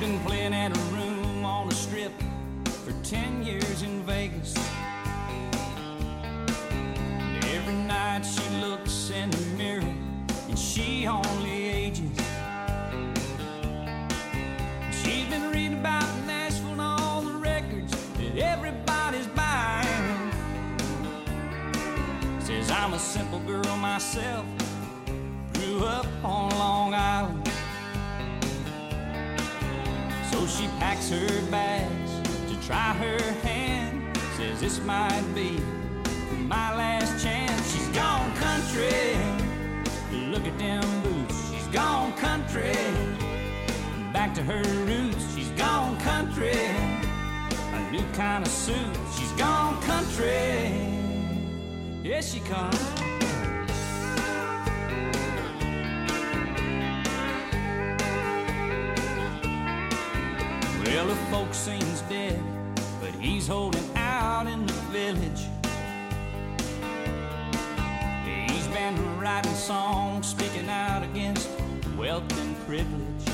been playing in a room on the strip for 10 years in Vegas. Every night she looks in the mirror and she only ages. She's been reading about Nashville and all the records that everybody's buying. Says I'm a simple girl myself, grew up on she packs her bags to try her hand. Says this might be my last chance. She's gone country. Look at them boots. She's gone country. Back to her roots. She's gone country. A new kind of suit. She's gone country. Yes, she comes. Well, the folk scene's dead, but he's holding out in the village. He's been writing songs, speaking out against wealth and privilege.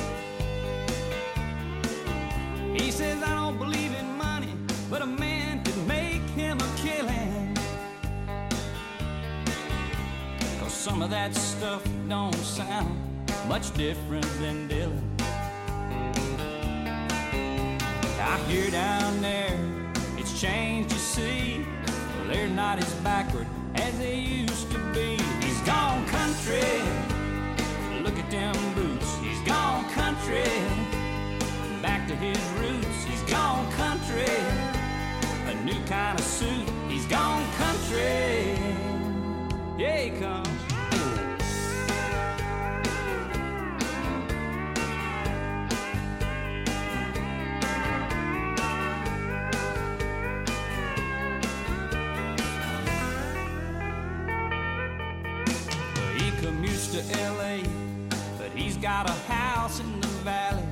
He says, I don't believe in money, but a man could make him a killing. Cause some of that stuff don't sound much different than Dylan. I hear down there, it's changed, you see. Well, they're not as backward as they used to be. He's gone country. Look at them boots. He's gone country. Back to his roots. He's gone country. A new kind of suit. He's gone country. Yeah, he comes. To LA, but he's got a house in the valley.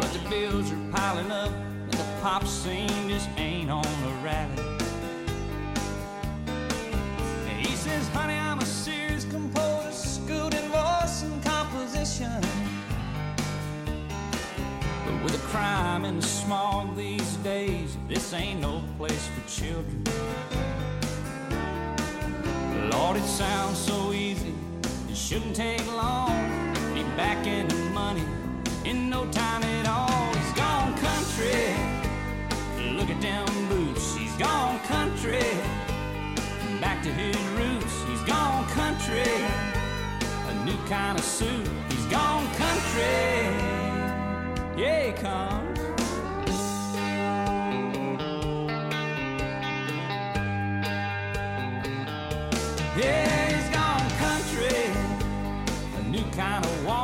But the bills are piling up, and the pop scene just ain't on the rally. And he says, honey, I'm a serious composer, schooled in voice and composition. But with the crime and the smog these days, this ain't no place for children. Lord, it sounds so easy. It shouldn't take long. Be back in the money in no time at all. He's gone country. Look at them boots. He's gone country. Back to his roots. He's gone country. A new kind of suit. He's gone country. Yeah, he kind of walk.